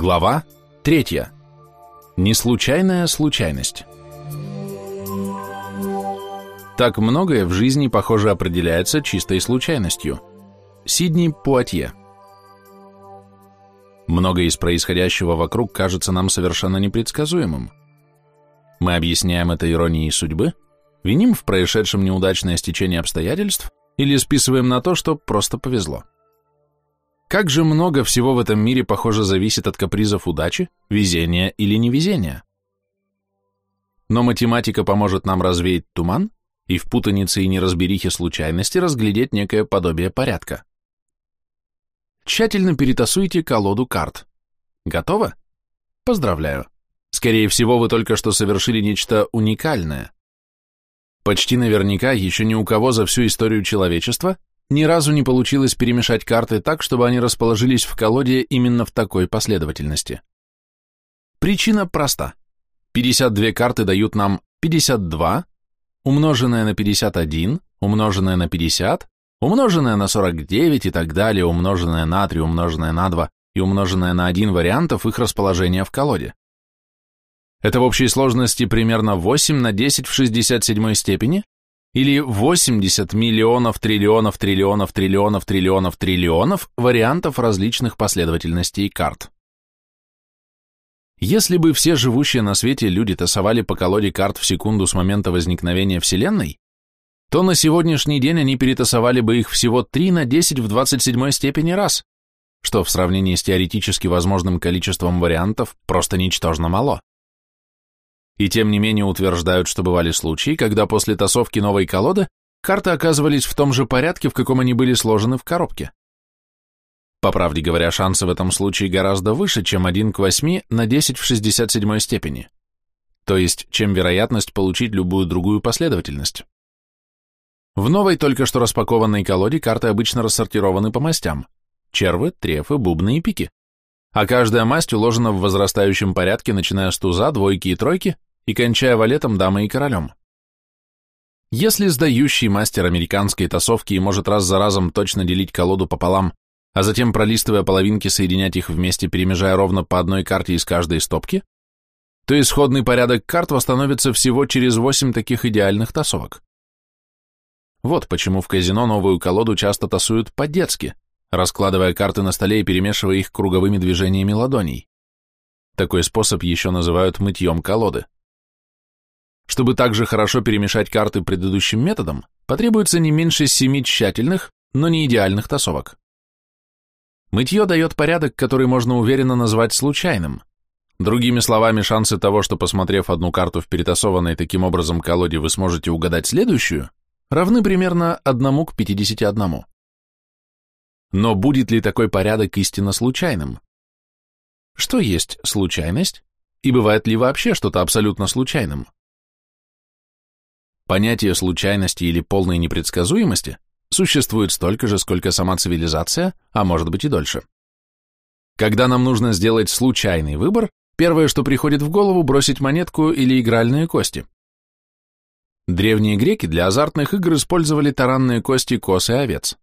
Глава третья. Неслучайная случайность. Так многое в жизни, похоже, определяется чистой случайностью. Сидни Пуатье. Многое из происходящего вокруг кажется нам совершенно непредсказуемым. Мы объясняем это иронией судьбы, виним в происшедшем неудачное стечение обстоятельств или списываем на то, что просто повезло. Как же много всего в этом мире, похоже, зависит от капризов удачи, везения или невезения. Но математика поможет нам развеять туман и в путанице и неразберихе случайности разглядеть некое подобие порядка. Тщательно перетасуйте колоду карт. Готово? Поздравляю. Скорее всего, вы только что совершили нечто уникальное. Почти наверняка еще ни у кого за всю историю человечества ни разу не получилось перемешать карты так, чтобы они расположились в колоде именно в такой последовательности. Причина проста. 52 карты дают нам 52, умноженное на 51, умноженное на 50, умноженное на 49 и так далее, умноженное на 3, умноженное на 2 и умноженное на 1 вариантов их расположения в колоде. Это в общей сложности примерно 8 на 10 в 67 степени, или 80 миллионов триллионов триллионов триллионов триллионов триллионов вариантов различных последовательностей карт. Если бы все живущие на свете люди тасовали по колоде карт в секунду с момента возникновения Вселенной, то на сегодняшний день они перетасовали бы их всего 3 на 10 в 27 степени раз, что в сравнении с теоретически возможным количеством вариантов просто ничтожно мало и тем не менее утверждают, что бывали случаи, когда после тасовки новой колоды карты оказывались в том же порядке, в каком они были сложены в коробке. По правде говоря, шансы в этом случае гораздо выше, чем 1 к 8 на 10 в 67 степени, то есть чем вероятность получить любую другую последовательность. В новой только что распакованной колоде карты обычно рассортированы по мастям – червы, трефы, бубны и пики, а каждая масть уложена в возрастающем порядке, начиная с туза, двойки и тройки, и кончая валетом, дамой и королем. Если сдающий мастер американской тасовки и может раз за разом точно делить колоду пополам, а затем, пролистывая половинки, соединять их вместе, перемежая ровно по одной карте из каждой стопки, то исходный порядок карт восстановится всего через 8 таких идеальных тасовок. Вот почему в казино новую колоду часто тасуют по-детски, раскладывая карты на столе и перемешивая их круговыми движениями ладоней. Такой способ еще называют мытьем колоды. Чтобы также хорошо перемешать карты предыдущим методом, потребуется не меньше семи тщательных, но не идеальных тасовок. Мытье дает порядок, который можно уверенно назвать случайным. Другими словами, шансы того, что посмотрев одну карту в перетасованной таким образом колоде вы сможете угадать следующую, равны примерно 1 к 51. Но будет ли такой порядок истинно случайным? Что есть случайность? И бывает ли вообще что-то абсолютно случайным? Понятие случайности или полной непредсказуемости существует столько же, сколько сама цивилизация, а может быть и дольше. Когда нам нужно сделать случайный выбор, первое, что приходит в голову, бросить монетку или игральные кости. Древние греки для азартных игр использовали таранные кости коз и овец.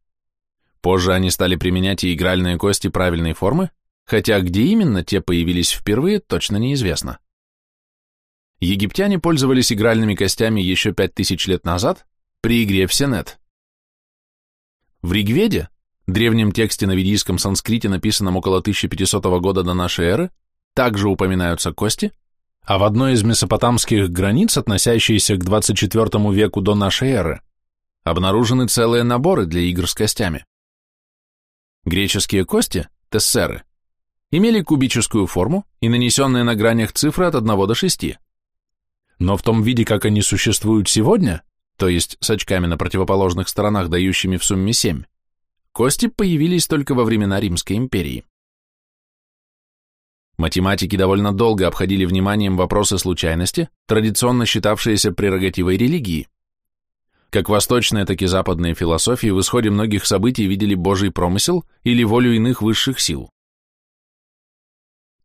Позже они стали применять и игральные кости правильной формы, хотя где именно те появились впервые, точно неизвестно. Египтяне пользовались игральными костями еще пять тысяч лет назад при игре в Сенет. В Ригведе, древнем тексте на ведийском санскрите, написанном около 1500 года до нашей эры, также упоминаются кости, а в одной из месопотамских границ, относящейся к 24 веку до нашей эры, обнаружены целые наборы для игр с костями. Греческие кости, тессеры, имели кубическую форму и нанесенные на гранях цифры от 1 до 6. Но в том виде, как они существуют сегодня, то есть с очками на противоположных сторонах, дающими в сумме 7, кости появились только во времена Римской империи. Математики довольно долго обходили вниманием вопросы случайности, традиционно считавшиеся прерогативой религии. Как восточные, так и западные философии в исходе многих событий видели Божий промысел или волю иных высших сил.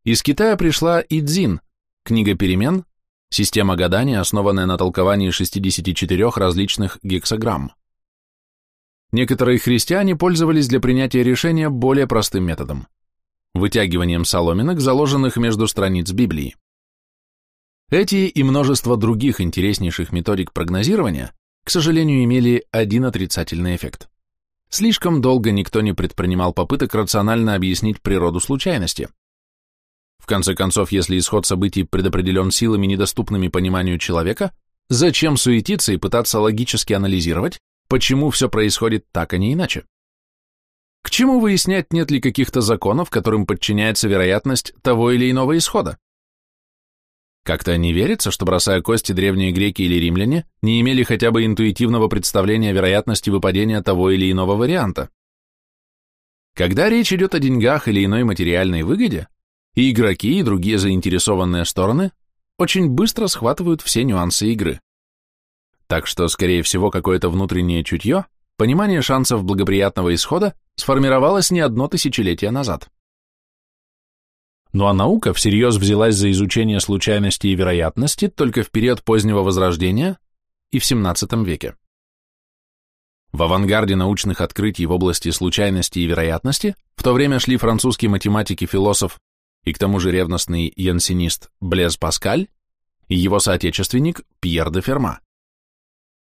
Из Китая пришла Идзин, книга перемен, Система гадания, основанная на толковании 64 различных гексаграмм. Некоторые христиане пользовались для принятия решения более простым методом. вытягиванием соломинок, заложенных между страниц Библии. Эти и множество других интереснейших методик прогнозирования, к сожалению, имели один отрицательный эффект. Слишком долго никто не предпринимал попыток рационально объяснить природу случайности. В конце концов, если исход событий предопределен силами, недоступными пониманию человека, зачем суетиться и пытаться логически анализировать, почему все происходит так, а не иначе? К чему выяснять, нет ли каких-то законов, которым подчиняется вероятность того или иного исхода? Как-то не верится, что, бросая кости, древние греки или римляне не имели хотя бы интуитивного представления вероятности выпадения того или иного варианта. Когда речь идет о деньгах или иной материальной выгоде, и игроки, и другие заинтересованные стороны очень быстро схватывают все нюансы игры. Так что, скорее всего, какое-то внутреннее чутье, понимание шансов благоприятного исхода сформировалось не одно тысячелетие назад. Ну а наука всерьез взялась за изучение случайности и вероятности только в период позднего Возрождения и в XVII веке. В авангарде научных открытий в области случайности и вероятности в то время шли французский математик и философ и к тому же ревностный янсенист Блез Паскаль и его соотечественник Пьер де Ферма.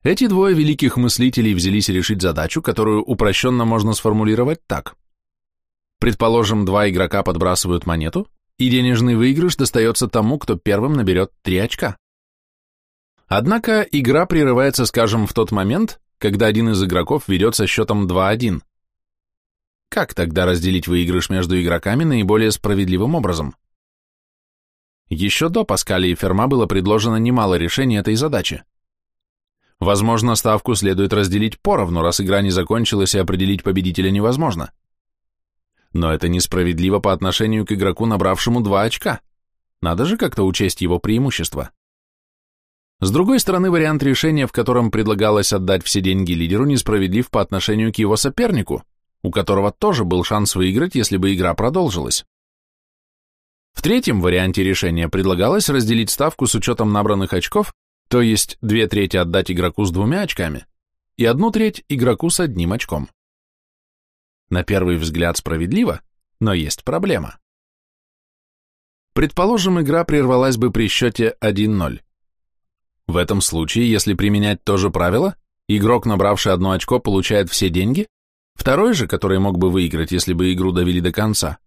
Эти двое великих мыслителей взялись решить задачу, которую упрощенно можно сформулировать так. Предположим, два игрока подбрасывают монету, и денежный выигрыш достается тому, кто первым наберет три очка. Однако игра прерывается, скажем, в тот момент, когда один из игроков ведет со счетом 2-1. Как тогда разделить выигрыш между игроками наиболее справедливым образом? Еще до Паскаля и Ферма было предложено немало решений этой задачи. Возможно, ставку следует разделить поровну, раз игра не закончилась и определить победителя невозможно. Но это несправедливо по отношению к игроку, набравшему два очка. Надо же как-то учесть его преимущество. С другой стороны, вариант решения, в котором предлагалось отдать все деньги лидеру, несправедлив по отношению к его сопернику, у которого тоже был шанс выиграть, если бы игра продолжилась. В третьем варианте решения предлагалось разделить ставку с учетом набранных очков, то есть две трети отдать игроку с двумя очками и одну треть игроку с одним очком. На первый взгляд справедливо, но есть проблема. Предположим, игра прервалась бы при счете 1-0. В этом случае, если применять то же правило, игрок, набравший одно очко, получает все деньги, второй же, который мог бы выиграть, если бы игру довели до конца,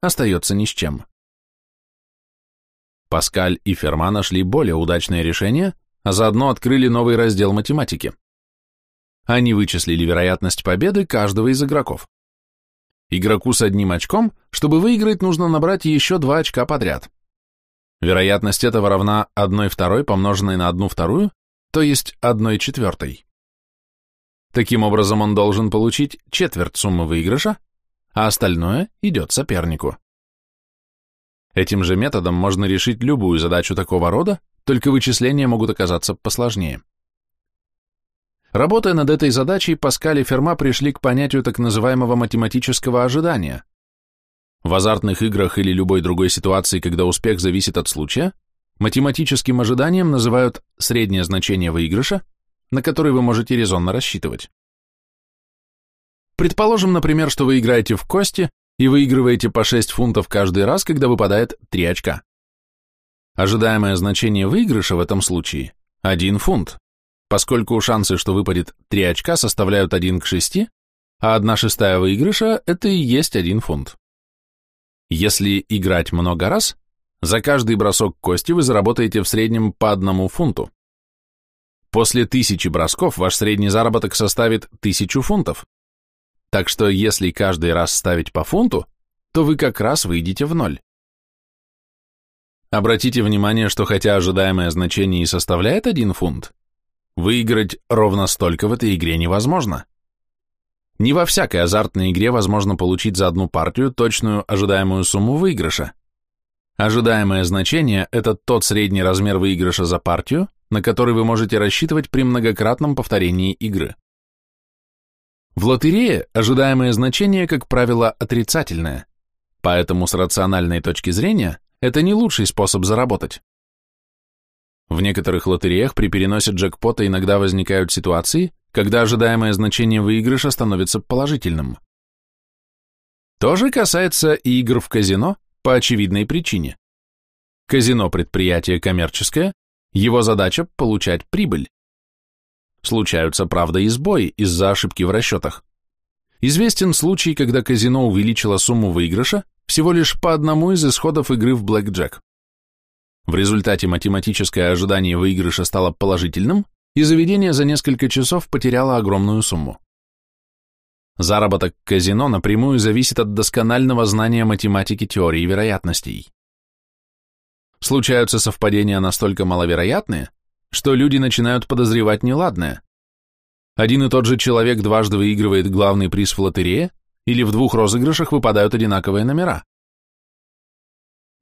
остается ни с чем. Паскаль и Ферма нашли более удачное решение, а заодно открыли новый раздел математики. Они вычислили вероятность победы каждого из игроков. Игроку с одним очком, чтобы выиграть, нужно набрать еще два очка подряд. Вероятность этого равна 1 второй помноженной на 1 вторую, то есть 1 четвертой. Таким образом, он должен получить четверть суммы выигрыша, а остальное идет сопернику. Этим же методом можно решить любую задачу такого рода, только вычисления могут оказаться посложнее. Работая над этой задачей, Паскаль и Ферма пришли к понятию так называемого математического ожидания. В азартных играх или любой другой ситуации, когда успех зависит от случая, математическим ожиданием называют среднее значение выигрыша, на который вы можете резонно рассчитывать. Предположим, например, что вы играете в кости и выигрываете по 6 фунтов каждый раз, когда выпадает 3 очка. Ожидаемое значение выигрыша в этом случае – 1 фунт поскольку шансы, что выпадет 3 очка, составляют 1 к 6, а 1 шестая выигрыша – это и есть 1 фунт. Если играть много раз, за каждый бросок кости вы заработаете в среднем по одному фунту. После тысячи бросков ваш средний заработок составит 1000 фунтов. Так что если каждый раз ставить по фунту, то вы как раз выйдете в ноль. Обратите внимание, что хотя ожидаемое значение и составляет 1 фунт, Выиграть ровно столько в этой игре невозможно. Не во всякой азартной игре возможно получить за одну партию точную ожидаемую сумму выигрыша. Ожидаемое значение – это тот средний размер выигрыша за партию, на который вы можете рассчитывать при многократном повторении игры. В лотерее ожидаемое значение, как правило, отрицательное, поэтому с рациональной точки зрения это не лучший способ заработать. В некоторых лотереях при переносе джекпота иногда возникают ситуации, когда ожидаемое значение выигрыша становится положительным. То же касается и игр в казино по очевидной причине. Казино – предприятие коммерческое, его задача – получать прибыль. Случаются, правда, и сбои из-за ошибки в расчетах. Известен случай, когда казино увеличило сумму выигрыша всего лишь по одному из исходов игры в блэкджек. В результате математическое ожидание выигрыша стало положительным, и заведение за несколько часов потеряло огромную сумму. Заработок казино напрямую зависит от досконального знания математики теории вероятностей. Случаются совпадения настолько маловероятные, что люди начинают подозревать неладное. Один и тот же человек дважды выигрывает главный приз в лотерее, или в двух розыгрышах выпадают одинаковые номера.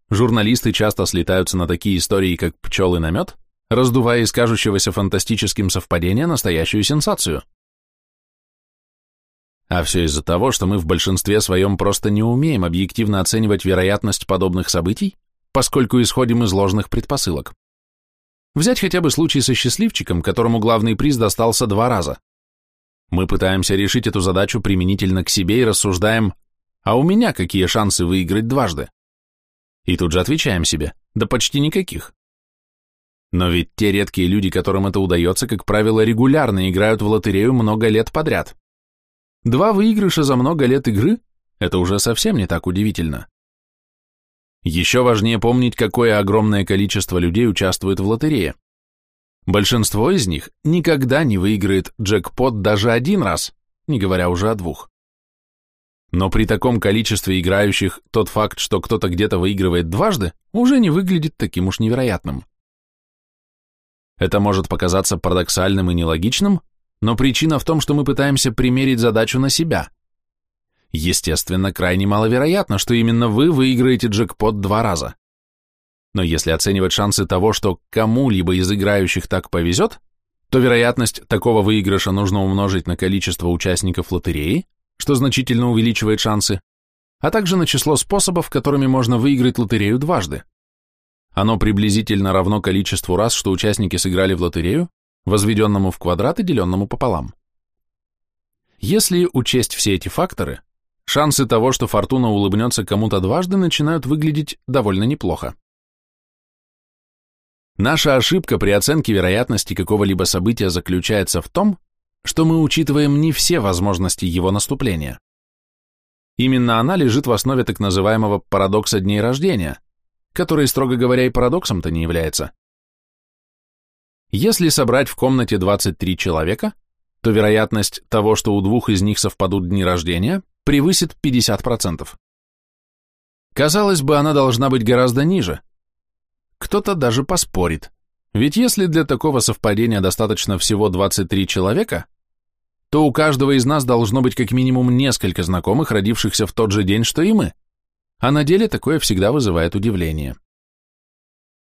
Журналисты часто слетаются на такие истории, как пчелы на мед, раздувая из кажущегося фантастическим совпадения настоящую сенсацию. А все из-за того, что мы в большинстве своем просто не умеем объективно оценивать вероятность подобных событий, поскольку исходим из ложных предпосылок. Взять хотя бы случай со счастливчиком, которому главный приз достался два раза. Мы пытаемся решить эту задачу применительно к себе и рассуждаем, а у меня какие шансы выиграть дважды? И тут же отвечаем себе, да почти никаких. Но ведь те редкие люди, которым это удается, как правило, регулярно играют в лотерею много лет подряд. Два выигрыша за много лет игры – это уже совсем не так удивительно. Еще важнее помнить, какое огромное количество людей участвует в лотерее. Большинство из них никогда не выиграет джекпот даже один раз, не говоря уже о двух. Но при таком количестве играющих тот факт, что кто-то где-то выигрывает дважды, уже не выглядит таким уж невероятным. Это может показаться парадоксальным и нелогичным, но причина в том, что мы пытаемся примерить задачу на себя. Естественно, крайне маловероятно, что именно вы выиграете джекпот два раза. Но если оценивать шансы того, что кому-либо из играющих так повезет, то вероятность такого выигрыша нужно умножить на количество участников лотереи, что значительно увеличивает шансы, а также на число способов, которыми можно выиграть лотерею дважды. Оно приблизительно равно количеству раз, что участники сыграли в лотерею, возведенному в квадрат и деленному пополам. Если учесть все эти факторы, шансы того, что фортуна улыбнется кому-то дважды, начинают выглядеть довольно неплохо. Наша ошибка при оценке вероятности какого-либо события заключается в том, что мы учитываем не все возможности его наступления. Именно она лежит в основе так называемого парадокса дней рождения, который, строго говоря, и парадоксом-то не является. Если собрать в комнате 23 человека, то вероятность того, что у двух из них совпадут дни рождения, превысит 50%. Казалось бы, она должна быть гораздо ниже. Кто-то даже поспорит. Ведь если для такого совпадения достаточно всего 23 человека, то у каждого из нас должно быть как минимум несколько знакомых, родившихся в тот же день, что и мы. А на деле такое всегда вызывает удивление.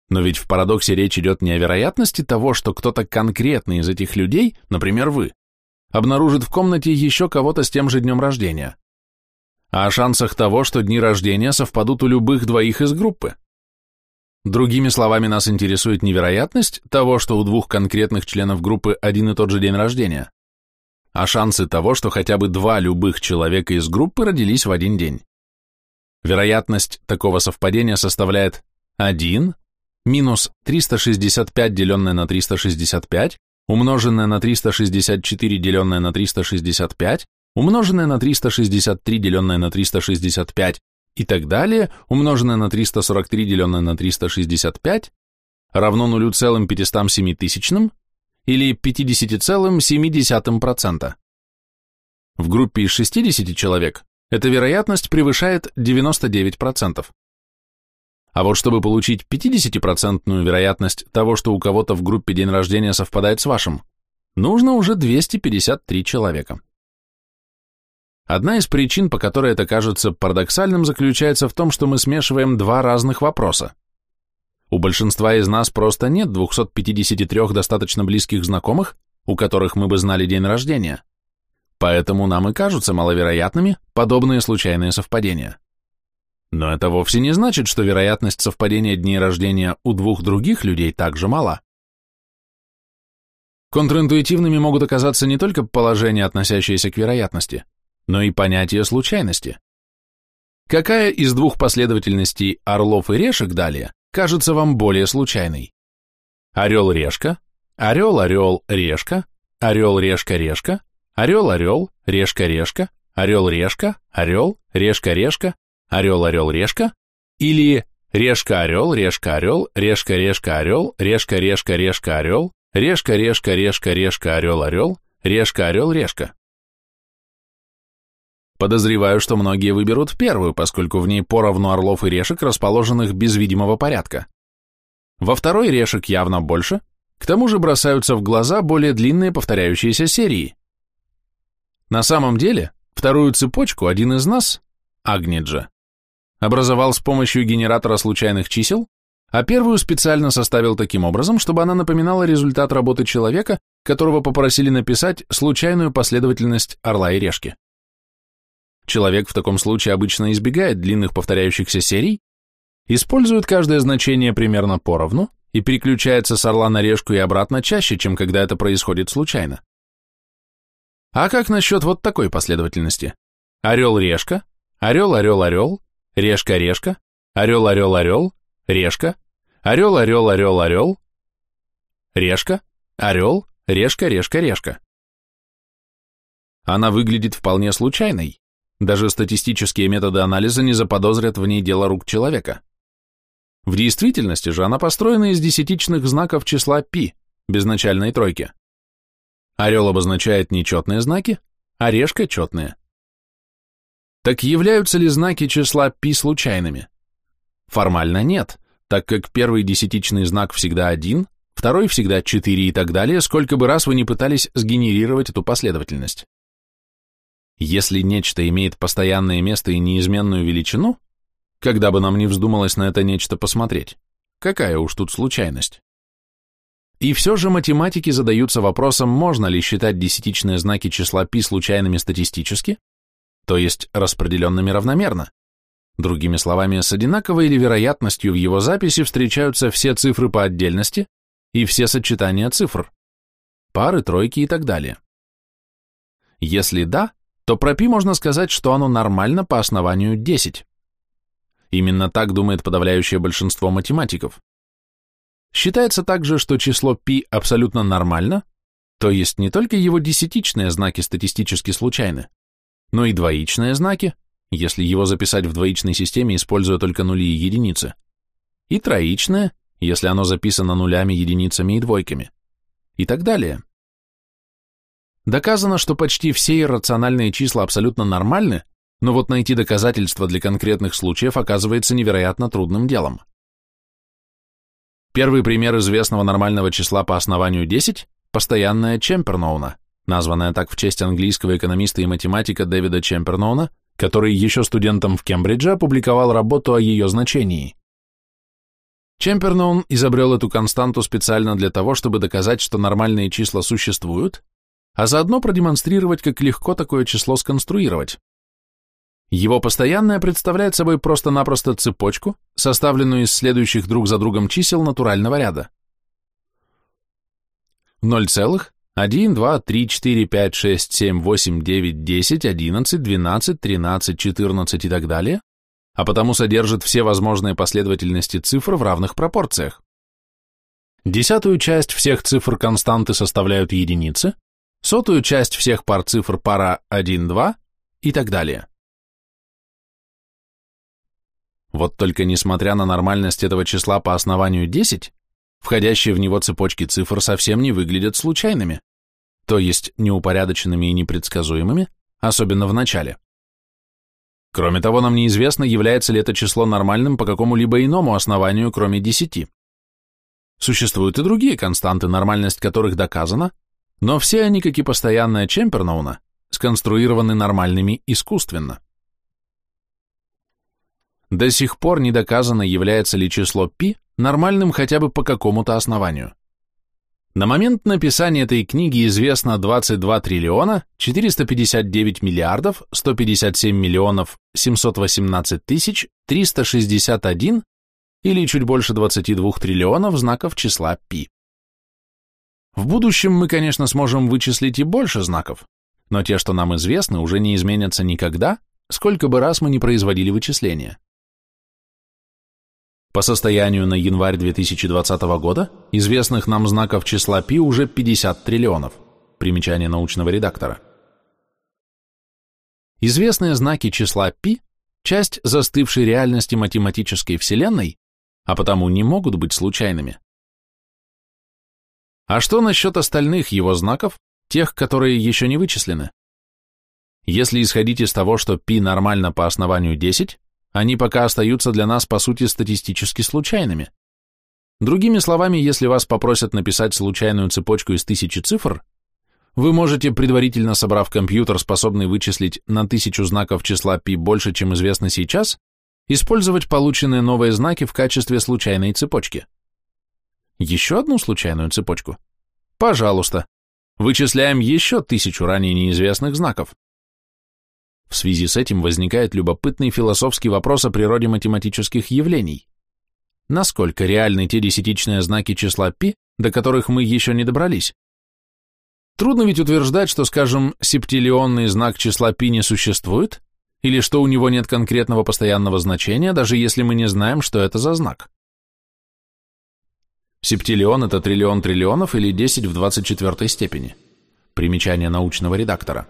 Но ведь в парадоксе речь идет не о вероятности того, что кто-то конкретный из этих людей, например, вы, обнаружит в комнате еще кого-то с тем же днем рождения, а о шансах того, что дни рождения совпадут у любых двоих из группы. Другими словами, нас интересует невероятность того, что у двух конкретных членов группы один и тот же день рождения, а шансы того, что хотя бы два любых человека из группы родились в один день. Вероятность такого совпадения составляет 1 минус 365 деленное на 365, умноженное на 364 деленное на 365, умноженное на 363 деленное на 365 и так далее, умноженное на 343 деленное на 365, равно 0,507 тысячным или 50,7%. В группе из 60 человек эта вероятность превышает 99%. А вот чтобы получить 50% вероятность того, что у кого-то в группе день рождения совпадает с вашим, нужно уже 253 человека. Одна из причин, по которой это кажется парадоксальным, заключается в том, что мы смешиваем два разных вопроса. У большинства из нас просто нет 253 достаточно близких знакомых, у которых мы бы знали день рождения. Поэтому нам и кажутся маловероятными подобные случайные совпадения. Но это вовсе не значит, что вероятность совпадения дней рождения у двух других людей также мала. Контринтуитивными могут оказаться не только положения, относящиеся к вероятности, но и понятие случайности. Какая из двух последовательностей орлов и решек далее кажется вам более случайной? Орел-решка, орел-орел-решка, орел-решка-решка, орел-орел, решка-решка, орел-решка, орел, решка-решка, орел-орел-решка или решка-орел, решка-орел, решка-решка-орел, решка-решка-решка-орел, решка-решка-решка-решка-орел-орел, решка-орел-решка. Подозреваю, что многие выберут первую, поскольку в ней поровну орлов и решек, расположенных без видимого порядка. Во второй решек явно больше, к тому же бросаются в глаза более длинные повторяющиеся серии. На самом деле, вторую цепочку один из нас, Агниджа, образовал с помощью генератора случайных чисел, а первую специально составил таким образом, чтобы она напоминала результат работы человека, которого попросили написать случайную последовательность орла и решки. Человек в таком случае обычно избегает длинных повторяющихся серий, использует каждое значение примерно поровну и переключается с орла на решку и обратно чаще, чем когда это происходит случайно. А как насчет вот такой последовательности? Орел-решка, орел-орел-орел, решка-решка, орел-орел-орел, решка, орел-орел-орел-орел, решка, орел, решка-решка-решка. Она выглядит вполне случайной, даже статистические методы анализа не заподозрят в ней дело рук человека. В действительности же она построена из десятичных знаков числа π, безначальной тройки. Орел обозначает нечетные знаки, а решка – четные. Так являются ли знаки числа π случайными? Формально нет, так как первый десятичный знак всегда один, второй всегда 4 и так далее, сколько бы раз вы ни пытались сгенерировать эту последовательность. Если нечто имеет постоянное место и неизменную величину, когда бы нам ни вздумалось на это нечто посмотреть, какая уж тут случайность? И все же математики задаются вопросом, можно ли считать десятичные знаки числа π случайными статистически, то есть распределенными равномерно. Другими словами, с одинаковой или вероятностью в его записи встречаются все цифры по отдельности и все сочетания цифр, пары, тройки и так далее. Если да, то про π можно сказать, что оно нормально по основанию 10. Именно так думает подавляющее большинство математиков. Считается также, что число π абсолютно нормально, то есть не только его десятичные знаки статистически случайны, но и двоичные знаки, если его записать в двоичной системе, используя только нули и единицы, и троичные, если оно записано нулями, единицами и двойками, и так далее. Доказано, что почти все иррациональные числа абсолютно нормальны, но вот найти доказательства для конкретных случаев оказывается невероятно трудным делом. Первый пример известного нормального числа по основанию 10 – постоянная Чемперноуна, названная так в честь английского экономиста и математика Дэвида Чемперноуна, который еще студентом в Кембридже опубликовал работу о ее значении. Чемперноун изобрел эту константу специально для того, чтобы доказать, что нормальные числа существуют, а заодно продемонстрировать, как легко такое число сконструировать. Его постоянное представляет собой просто-напросто цепочку, составленную из следующих друг за другом чисел натурального ряда. 0,1, 2, 3, 4, 5, 6, 7, 8, 9, 10, 11, 12, 13, 14 и так далее, а потому содержит все возможные последовательности цифр в равных пропорциях. Десятую часть всех цифр константы составляют единицы, сотую часть всех пар цифр пара 1, 2 и так далее. Вот только несмотря на нормальность этого числа по основанию 10, входящие в него цепочки цифр совсем не выглядят случайными, то есть неупорядоченными и непредсказуемыми, особенно в начале. Кроме того, нам неизвестно, является ли это число нормальным по какому-либо иному основанию, кроме 10. Существуют и другие константы, нормальность которых доказана, но все они, как и постоянная Чемперноуна, сконструированы нормальными искусственно. До сих пор не доказано, является ли число π нормальным хотя бы по какому-то основанию. На момент написания этой книги известно 22 триллиона 459 миллиардов 157 миллионов 718 тысяч 361 или чуть больше 22 триллионов знаков числа π. В будущем мы, конечно, сможем вычислить и больше знаков, но те, что нам известны, уже не изменятся никогда, сколько бы раз мы ни производили вычисления. По состоянию на январь 2020 года известных нам знаков числа π уже 50 триллионов. Примечание научного редактора. Известные знаки числа π – часть застывшей реальности математической вселенной, а потому не могут быть случайными. А что насчет остальных его знаков, тех, которые еще не вычислены? Если исходить из того, что π нормально по основанию 10, они пока остаются для нас по сути статистически случайными. Другими словами, если вас попросят написать случайную цепочку из тысячи цифр, вы можете, предварительно собрав компьютер, способный вычислить на тысячу знаков числа π больше, чем известно сейчас, использовать полученные новые знаки в качестве случайной цепочки. Еще одну случайную цепочку? Пожалуйста. Вычисляем еще тысячу ранее неизвестных знаков. В связи с этим возникает любопытный философский вопрос о природе математических явлений. Насколько реальны те десятичные знаки числа π, до которых мы еще не добрались? Трудно ведь утверждать, что, скажем, септиллионный знак числа π не существует, или что у него нет конкретного постоянного значения, даже если мы не знаем, что это за знак. Септиллион – это триллион триллионов или 10 в 24 степени. Примечание научного редактора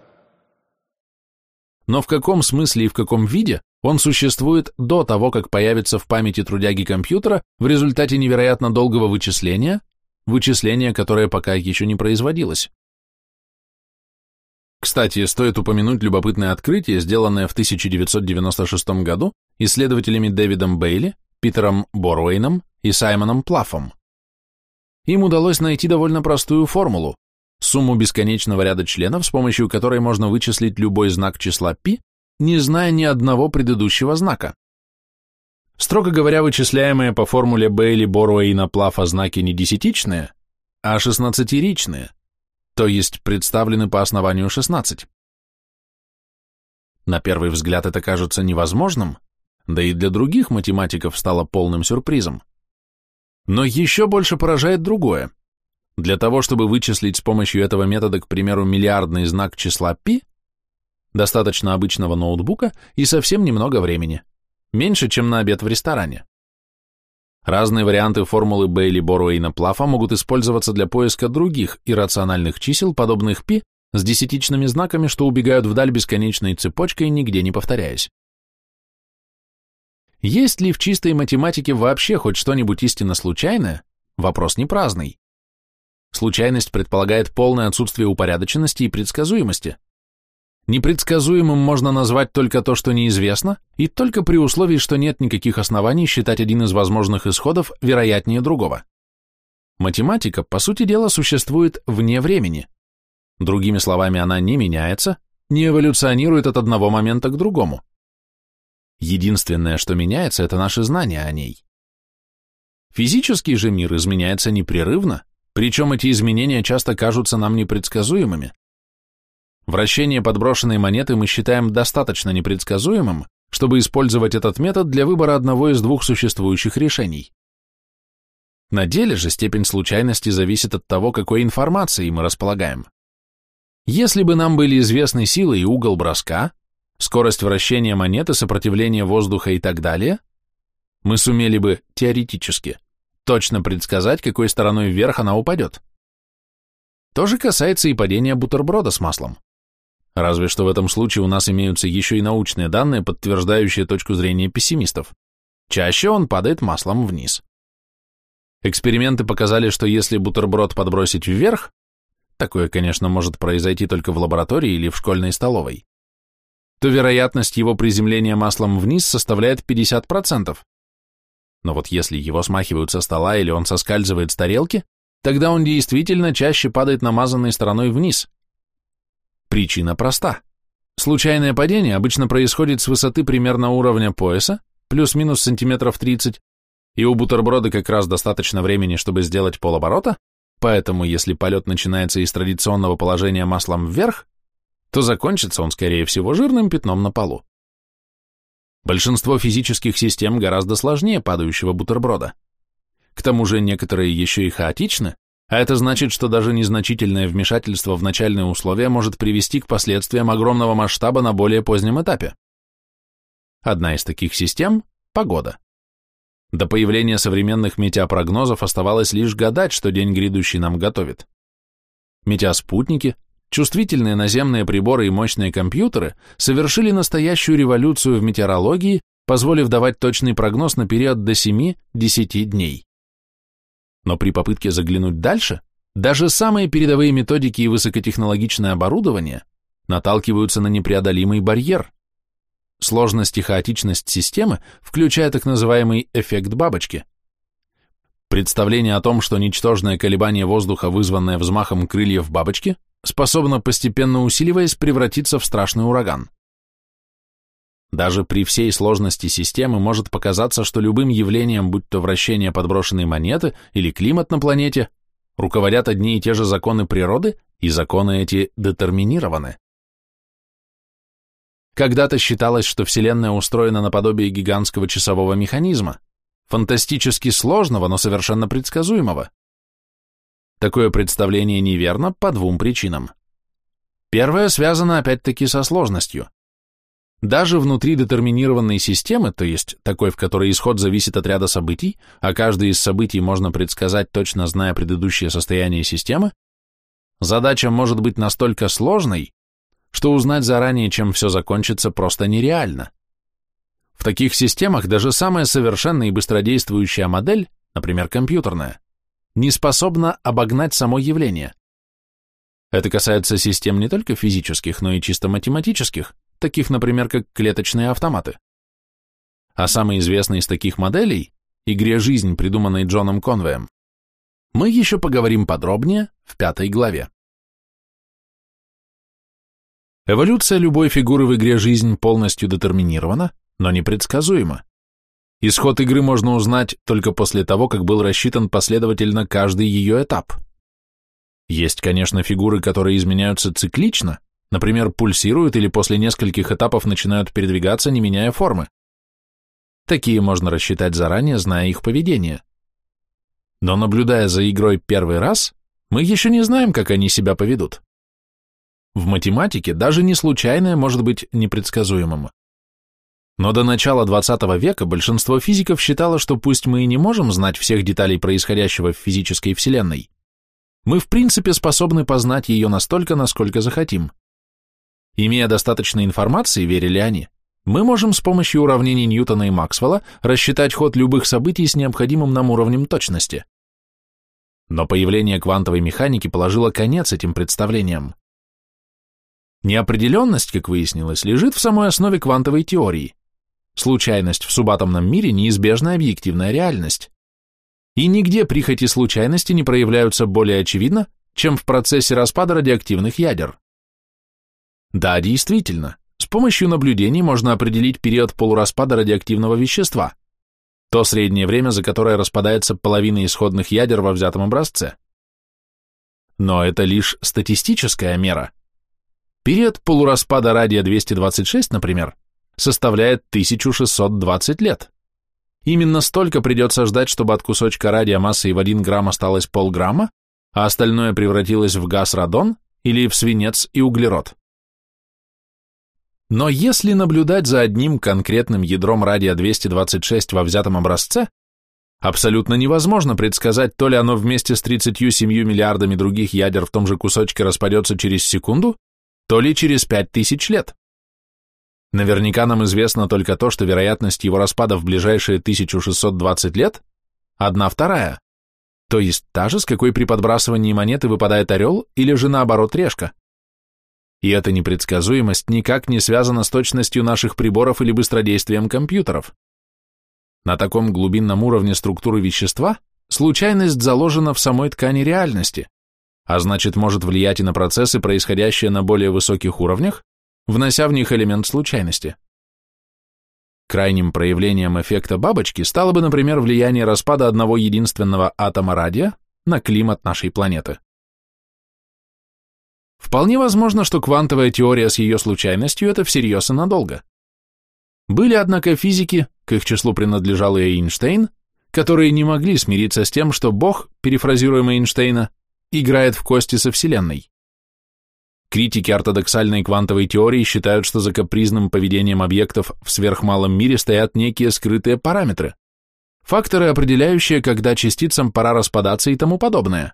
но в каком смысле и в каком виде он существует до того, как появится в памяти трудяги компьютера в результате невероятно долгого вычисления, вычисления, которое пока еще не производилось. Кстати, стоит упомянуть любопытное открытие, сделанное в 1996 году исследователями Дэвидом Бейли, Питером Боруэйном и Саймоном Плафом. Им удалось найти довольно простую формулу, сумму бесконечного ряда членов, с помощью которой можно вычислить любой знак числа π, не зная ни одного предыдущего знака. Строго говоря, вычисляемые по формуле Бейли, Боруэйна, Плафа знаки не десятичные, а шестнадцатиричные, то есть представлены по основанию 16. На первый взгляд это кажется невозможным, да и для других математиков стало полным сюрпризом. Но еще больше поражает другое – для того, чтобы вычислить с помощью этого метода, к примеру, миллиардный знак числа π, достаточно обычного ноутбука и совсем немного времени. Меньше, чем на обед в ресторане. Разные варианты формулы Бейли Боруэйна Плафа могут использоваться для поиска других иррациональных чисел, подобных π, с десятичными знаками, что убегают вдаль бесконечной цепочкой, нигде не повторяясь. Есть ли в чистой математике вообще хоть что-нибудь истинно случайное? Вопрос не праздный. Случайность предполагает полное отсутствие упорядоченности и предсказуемости. Непредсказуемым можно назвать только то, что неизвестно, и только при условии, что нет никаких оснований считать один из возможных исходов вероятнее другого. Математика, по сути дела, существует вне времени. Другими словами, она не меняется, не эволюционирует от одного момента к другому. Единственное, что меняется, это наши знания о ней. Физический же мир изменяется непрерывно, причем эти изменения часто кажутся нам непредсказуемыми. Вращение подброшенной монеты мы считаем достаточно непредсказуемым, чтобы использовать этот метод для выбора одного из двух существующих решений. На деле же степень случайности зависит от того, какой информацией мы располагаем. Если бы нам были известны силы и угол броска, скорость вращения монеты, сопротивление воздуха и так далее, мы сумели бы, теоретически, точно предсказать, какой стороной вверх она упадет. То же касается и падения бутерброда с маслом. Разве что в этом случае у нас имеются еще и научные данные, подтверждающие точку зрения пессимистов. Чаще он падает маслом вниз. Эксперименты показали, что если бутерброд подбросить вверх, такое, конечно, может произойти только в лаборатории или в школьной столовой, то вероятность его приземления маслом вниз составляет 50%, но вот если его смахивают со стола или он соскальзывает с тарелки, тогда он действительно чаще падает намазанной стороной вниз. Причина проста. Случайное падение обычно происходит с высоты примерно уровня пояса, плюс-минус сантиметров 30, и у бутерброда как раз достаточно времени, чтобы сделать полоборота, поэтому если полет начинается из традиционного положения маслом вверх, то закончится он, скорее всего, жирным пятном на полу. Большинство физических систем гораздо сложнее падающего бутерброда. К тому же некоторые еще и хаотичны, а это значит, что даже незначительное вмешательство в начальные условия может привести к последствиям огромного масштаба на более позднем этапе. Одна из таких систем – погода. До появления современных метеопрогнозов оставалось лишь гадать, что день грядущий нам готовит. Метеоспутники, чувствительные наземные приборы и мощные компьютеры совершили настоящую революцию в метеорологии, позволив давать точный прогноз на период до 7-10 дней. Но при попытке заглянуть дальше, даже самые передовые методики и высокотехнологичное оборудование наталкиваются на непреодолимый барьер. Сложность и хаотичность системы, включая так называемый эффект бабочки. Представление о том, что ничтожное колебание воздуха, вызванное взмахом крыльев бабочки, способно, постепенно усиливаясь, превратиться в страшный ураган. Даже при всей сложности системы может показаться, что любым явлением, будь то вращение подброшенной монеты или климат на планете, руководят одни и те же законы природы, и законы эти детерминированы. Когда-то считалось, что Вселенная устроена наподобие гигантского часового механизма, фантастически сложного, но совершенно предсказуемого. Такое представление неверно по двум причинам. Первое связано опять-таки со сложностью. Даже внутри детерминированной системы, то есть такой, в которой исход зависит от ряда событий, а каждое из событий можно предсказать, точно зная предыдущее состояние системы, задача может быть настолько сложной, что узнать заранее, чем все закончится, просто нереально. В таких системах даже самая совершенная и быстродействующая модель, например, компьютерная, не способна обогнать само явление. Это касается систем не только физических, но и чисто математических, таких, например, как клеточные автоматы. А самый известный из таких моделей – игре «Жизнь», придуманной Джоном Конвеем, мы еще поговорим подробнее в пятой главе. Эволюция любой фигуры в игре «Жизнь» полностью детерминирована, но непредсказуема. Исход игры можно узнать только после того, как был рассчитан последовательно каждый ее этап. Есть, конечно, фигуры, которые изменяются циклично, например, пульсируют или после нескольких этапов начинают передвигаться, не меняя формы. Такие можно рассчитать заранее, зная их поведение. Но наблюдая за игрой первый раз, мы еще не знаем, как они себя поведут. В математике даже не случайное может быть непредсказуемым. Но до начала 20 века большинство физиков считало, что пусть мы и не можем знать всех деталей происходящего в физической вселенной, мы в принципе способны познать ее настолько, насколько захотим. Имея достаточно информации, верили они, мы можем с помощью уравнений Ньютона и Максвелла рассчитать ход любых событий с необходимым нам уровнем точности. Но появление квантовой механики положило конец этим представлениям. Неопределенность, как выяснилось, лежит в самой основе квантовой теории. Случайность в субатомном мире – неизбежная объективная реальность. И нигде прихоти случайности не проявляются более очевидно, чем в процессе распада радиоактивных ядер. Да, действительно, с помощью наблюдений можно определить период полураспада радиоактивного вещества, то среднее время, за которое распадается половина исходных ядер во взятом образце. Но это лишь статистическая мера. Период полураспада радия-226, например, составляет 1620 лет. Именно столько придется ждать, чтобы от кусочка радия массой в 1 грамм осталось полграмма, а остальное превратилось в газ радон или в свинец и углерод. Но если наблюдать за одним конкретным ядром радия-226 во взятом образце, абсолютно невозможно предсказать, то ли оно вместе с 37 миллиардами других ядер в том же кусочке распадется через секунду, то ли через пять тысяч лет. Наверняка нам известно только то, что вероятность его распада в ближайшие 1620 лет – одна вторая, то есть та же, с какой при подбрасывании монеты выпадает орел или же наоборот решка. И эта непредсказуемость никак не связана с точностью наших приборов или быстродействием компьютеров. На таком глубинном уровне структуры вещества случайность заложена в самой ткани реальности, а значит может влиять и на процессы, происходящие на более высоких уровнях, внося в них элемент случайности. Крайним проявлением эффекта бабочки стало бы, например, влияние распада одного единственного атома радия на климат нашей планеты. Вполне возможно, что квантовая теория с ее случайностью – это всерьез и надолго. Были, однако, физики, к их числу принадлежал и Эйнштейн, которые не могли смириться с тем, что Бог, перефразируемый Эйнштейна, играет в кости со Вселенной. Критики ортодоксальной квантовой теории считают, что за капризным поведением объектов в сверхмалом мире стоят некие скрытые параметры, факторы, определяющие, когда частицам пора распадаться и тому подобное.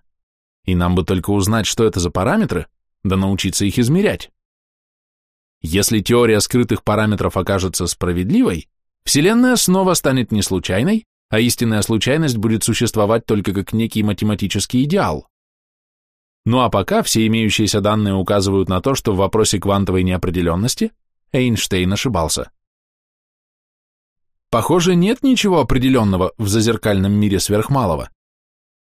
И нам бы только узнать, что это за параметры, да научиться их измерять. Если теория скрытых параметров окажется справедливой, Вселенная снова станет не случайной, а истинная случайность будет существовать только как некий математический идеал. Ну а пока все имеющиеся данные указывают на то, что в вопросе квантовой неопределенности Эйнштейн ошибался. Похоже, нет ничего определенного в зазеркальном мире сверхмалого.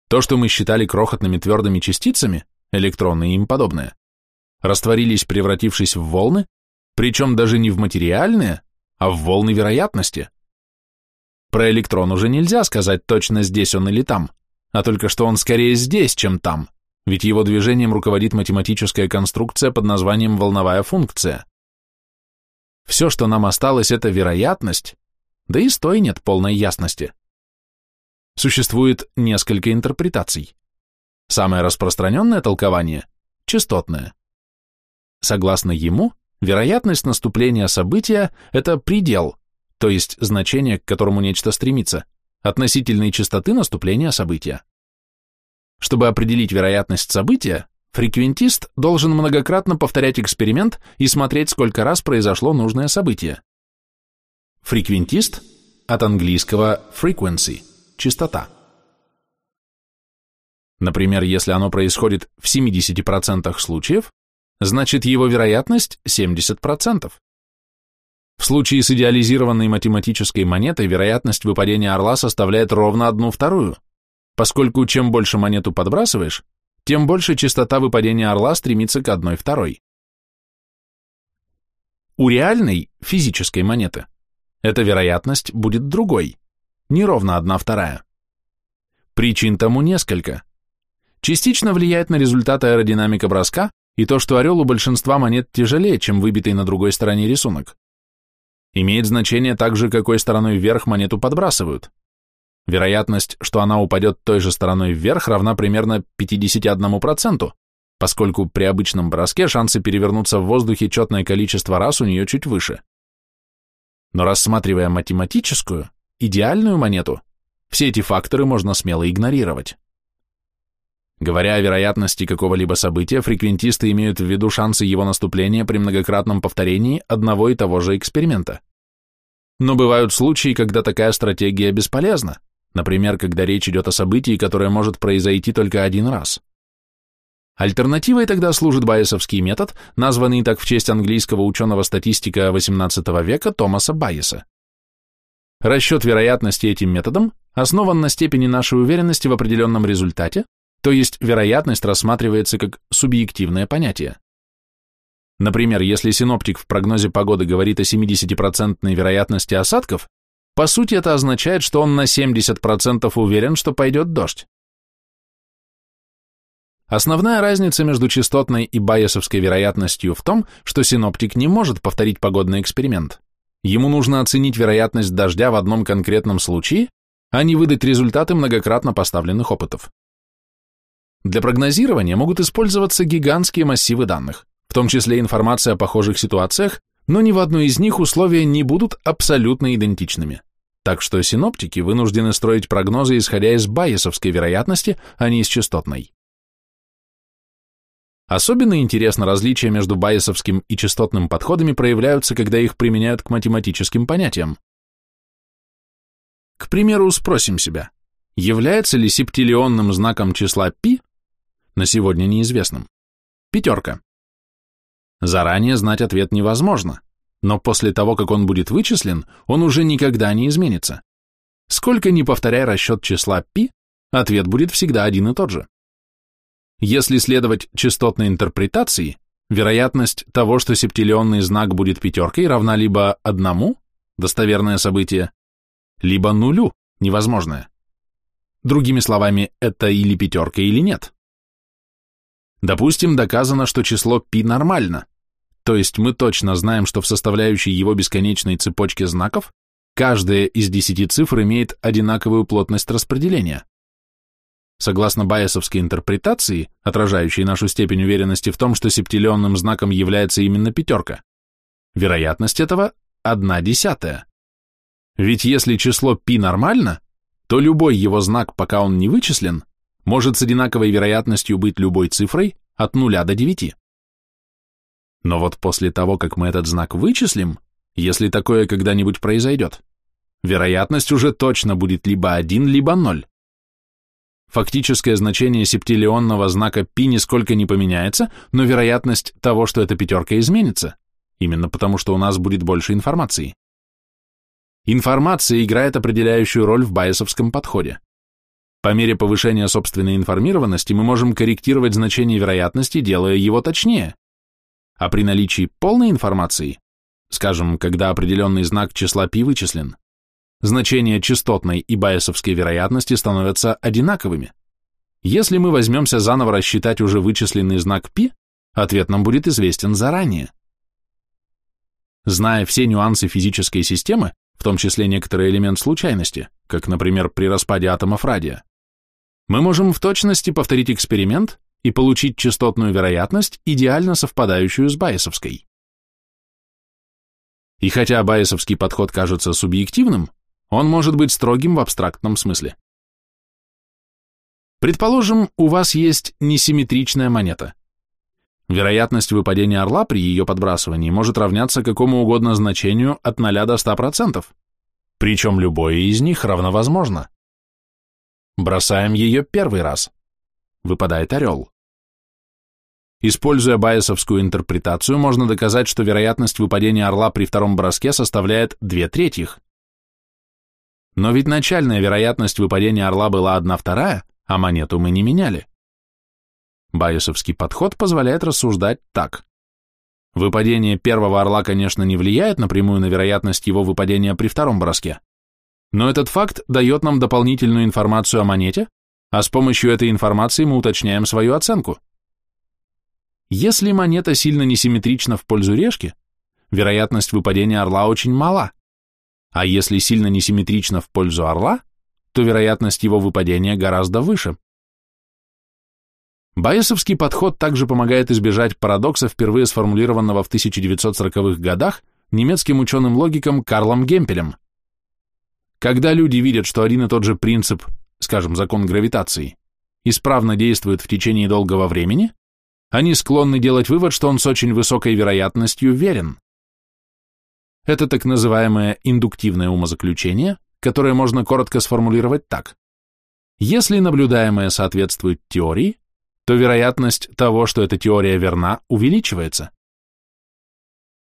То, что мы считали крохотными твердыми частицами, электроны и им подобное, растворились, превратившись в волны, причем даже не в материальные, а в волны вероятности. Про электрон уже нельзя сказать точно здесь он или там, а только что он скорее здесь, чем там ведь его движением руководит математическая конструкция под названием волновая функция. Все, что нам осталось, это вероятность, да и с нет полной ясности. Существует несколько интерпретаций. Самое распространенное толкование – частотное. Согласно ему, вероятность наступления события – это предел, то есть значение, к которому нечто стремится, относительной частоты наступления события. Чтобы определить вероятность события, фреквентист должен многократно повторять эксперимент и смотреть, сколько раз произошло нужное событие. Фреквентист от английского frequency – частота. Например, если оно происходит в 70% случаев, значит его вероятность 70%. В случае с идеализированной математической монетой вероятность выпадения орла составляет ровно одну вторую поскольку чем больше монету подбрасываешь, тем больше частота выпадения орла стремится к одной второй. У реальной, физической монеты, эта вероятность будет другой, неровно одна вторая. Причин тому несколько. Частично влияет на результат аэродинамика броска и то, что орел у большинства монет тяжелее, чем выбитый на другой стороне рисунок. Имеет значение также, какой стороной вверх монету подбрасывают. Вероятность, что она упадет той же стороной вверх, равна примерно 51%, поскольку при обычном броске шансы перевернуться в воздухе четное количество раз у нее чуть выше. Но рассматривая математическую, идеальную монету, все эти факторы можно смело игнорировать. Говоря о вероятности какого-либо события, фреквентисты имеют в виду шансы его наступления при многократном повторении одного и того же эксперимента. Но бывают случаи, когда такая стратегия бесполезна, Например, когда речь идет о событии, которое может произойти только один раз. Альтернативой тогда служит байесовский метод, названный так в честь английского ученого-статистика XVIII века Томаса Байеса. Расчет вероятности этим методом основан на степени нашей уверенности в определенном результате, то есть вероятность рассматривается как субъективное понятие. Например, если синоптик в прогнозе погоды говорит о 70% вероятности осадков, по сути, это означает, что он на 70% уверен, что пойдет дождь. Основная разница между частотной и байесовской вероятностью в том, что синоптик не может повторить погодный эксперимент. Ему нужно оценить вероятность дождя в одном конкретном случае, а не выдать результаты многократно поставленных опытов. Для прогнозирования могут использоваться гигантские массивы данных, в том числе информация о похожих ситуациях, но ни в одной из них условия не будут абсолютно идентичными. Так что синоптики вынуждены строить прогнозы, исходя из байесовской вероятности, а не из частотной. Особенно интересно различия между байесовским и частотным подходами проявляются, когда их применяют к математическим понятиям. К примеру, спросим себя, является ли септиллионным знаком числа π, на сегодня неизвестным, пятерка? Заранее знать ответ невозможно, но после того, как он будет вычислен, он уже никогда не изменится. Сколько ни повторяй расчет числа π, ответ будет всегда один и тот же. Если следовать частотной интерпретации, вероятность того, что септиллионный знак будет пятеркой, равна либо одному, достоверное событие, либо нулю, невозможное. Другими словами, это или пятерка, или нет. Допустим, доказано, что число π нормально. То есть мы точно знаем, что в составляющей его бесконечной цепочке знаков каждая из десяти цифр имеет одинаковую плотность распределения. Согласно байесовской интерпретации, отражающей нашу степень уверенности в том, что септиллионным знаком является именно пятерка, вероятность этого – одна десятая. Ведь если число π нормально, то любой его знак, пока он не вычислен, может с одинаковой вероятностью быть любой цифрой от 0 до 9. Но вот после того, как мы этот знак вычислим, если такое когда-нибудь произойдет, вероятность уже точно будет либо 1, либо 0. Фактическое значение септиллионного знака π нисколько не поменяется, но вероятность того, что эта пятерка изменится, именно потому что у нас будет больше информации. Информация играет определяющую роль в байесовском подходе. По мере повышения собственной информированности мы можем корректировать значение вероятности, делая его точнее. А при наличии полной информации, скажем, когда определенный знак числа π вычислен, значения частотной и байесовской вероятности становятся одинаковыми. Если мы возьмемся заново рассчитать уже вычисленный знак π, ответ нам будет известен заранее. Зная все нюансы физической системы, в том числе некоторый элемент случайности, как, например, при распаде атомов радия, мы можем в точности повторить эксперимент и получить частотную вероятность, идеально совпадающую с байесовской. И хотя байесовский подход кажется субъективным, он может быть строгим в абстрактном смысле. Предположим, у вас есть несимметричная монета. Вероятность выпадения орла при ее подбрасывании может равняться какому угодно значению от 0 до 100%, причем любое из них равновозможно. Бросаем ее первый раз. Выпадает орел. Используя байесовскую интерпретацию, можно доказать, что вероятность выпадения орла при втором броске составляет 2 третьих. Но ведь начальная вероятность выпадения орла была одна вторая, а монету мы не меняли. Байесовский подход позволяет рассуждать так. Выпадение первого орла, конечно, не влияет напрямую на вероятность его выпадения при втором броске, но этот факт дает нам дополнительную информацию о монете, а с помощью этой информации мы уточняем свою оценку. Если монета сильно несимметрична в пользу решки, вероятность выпадения орла очень мала, а если сильно несимметрично в пользу орла, то вероятность его выпадения гораздо выше. Байесовский подход также помогает избежать парадокса, впервые сформулированного в 1940-х годах немецким ученым-логиком Карлом Гемпелем. Когда люди видят, что один и тот же принцип, скажем, закон гравитации, исправно действует в течение долгого времени, они склонны делать вывод, что он с очень высокой вероятностью верен. Это так называемое индуктивное умозаключение, которое можно коротко сформулировать так. Если наблюдаемое соответствует теории, то вероятность того, что эта теория верна, увеличивается.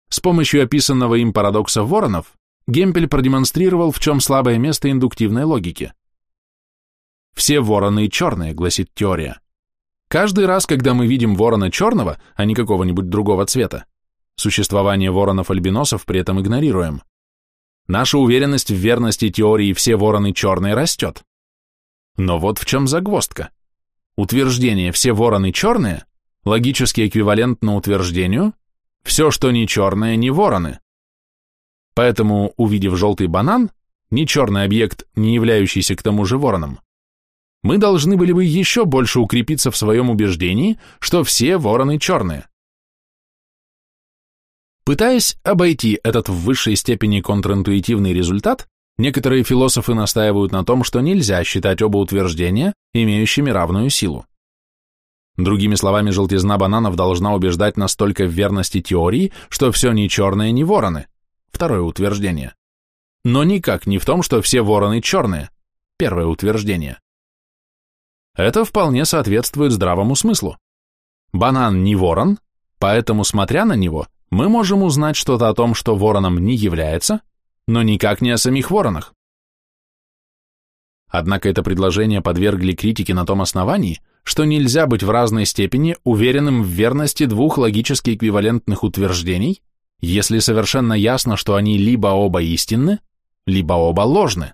С помощью описанного им парадокса воронов Гемпель продемонстрировал, в чем слабое место индуктивной логики. Все вороны черные, гласит теория. Каждый раз, когда мы видим ворона черного, а не какого-нибудь другого цвета, Существование воронов-альбиносов при этом игнорируем. Наша уверенность в верности теории «все вороны черные» растет. Но вот в чем загвоздка. Утверждение «все вороны черные» логически эквивалентно утверждению «все, что не черное, не вороны». Поэтому, увидев желтый банан, не черный объект, не являющийся к тому же вороном, мы должны были бы еще больше укрепиться в своем убеждении, что все вороны черные. Пытаясь обойти этот в высшей степени контринтуитивный результат, некоторые философы настаивают на том, что нельзя считать оба утверждения имеющими равную силу. Другими словами, желтизна бананов должна убеждать настолько в верности теории, что все не черное, не вороны. Второе утверждение. Но никак не в том, что все вороны черные. Первое утверждение. Это вполне соответствует здравому смыслу. Банан не ворон, поэтому, смотря на него, мы можем узнать что-то о том, что вороном не является, но никак не о самих воронах. Однако это предложение подвергли критике на том основании, что нельзя быть в разной степени уверенным в верности двух логически эквивалентных утверждений, если совершенно ясно, что они либо оба истинны, либо оба ложны.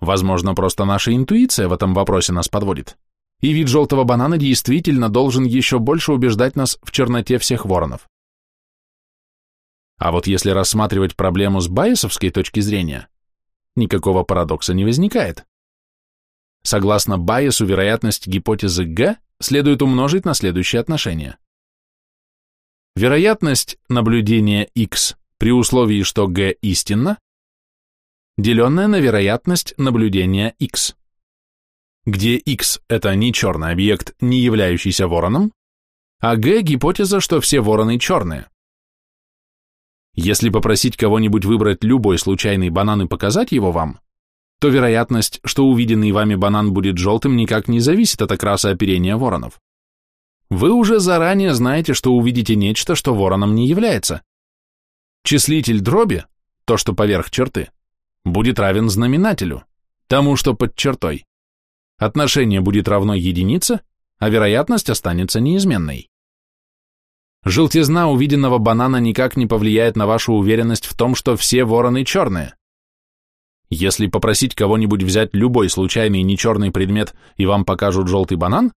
Возможно, просто наша интуиция в этом вопросе нас подводит и вид желтого банана действительно должен еще больше убеждать нас в черноте всех воронов. А вот если рассматривать проблему с байесовской точки зрения, никакого парадокса не возникает. Согласно Байесу, вероятность гипотезы Г следует умножить на следующее отношение. Вероятность наблюдения X при условии, что G истинна, деленная на вероятность наблюдения X, где X – это не черный объект, не являющийся вороном, а G – гипотеза, что все вороны черные. Если попросить кого-нибудь выбрать любой случайный банан и показать его вам, то вероятность, что увиденный вами банан будет желтым, никак не зависит от окраса оперения воронов. Вы уже заранее знаете, что увидите нечто, что вороном не является. Числитель дроби, то, что поверх черты, будет равен знаменателю, тому, что под чертой. Отношение будет равно единице, а вероятность останется неизменной. Желтизна увиденного банана никак не повлияет на вашу уверенность в том, что все вороны черные. Если попросить кого-нибудь взять любой случайный нечерный предмет и вам покажут желтый банан,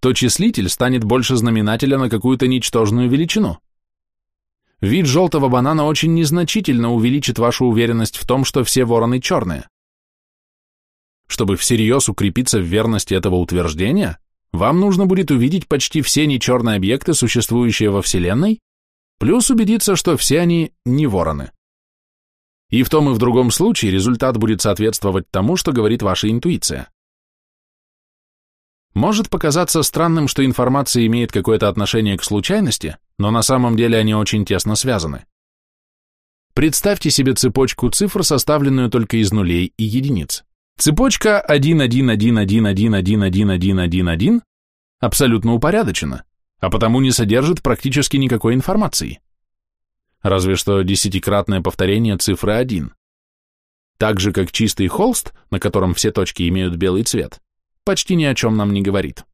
то числитель станет больше знаменателя на какую-то ничтожную величину. Вид желтого банана очень незначительно увеличит вашу уверенность в том, что все вороны черные. Чтобы всерьез укрепиться в верности этого утверждения, вам нужно будет увидеть почти все нечерные объекты, существующие во Вселенной, плюс убедиться, что все они не вороны. И в том и в другом случае результат будет соответствовать тому, что говорит ваша интуиция. Может показаться странным, что информация имеет какое-то отношение к случайности, но на самом деле они очень тесно связаны. Представьте себе цепочку цифр, составленную только из нулей и единиц. Цепочка 11111111111 абсолютно упорядочена, а потому не содержит практически никакой информации разве что десятикратное повторение цифры 1. Так же, как чистый холст, на котором все точки имеют белый цвет, почти ни о чем нам не говорит.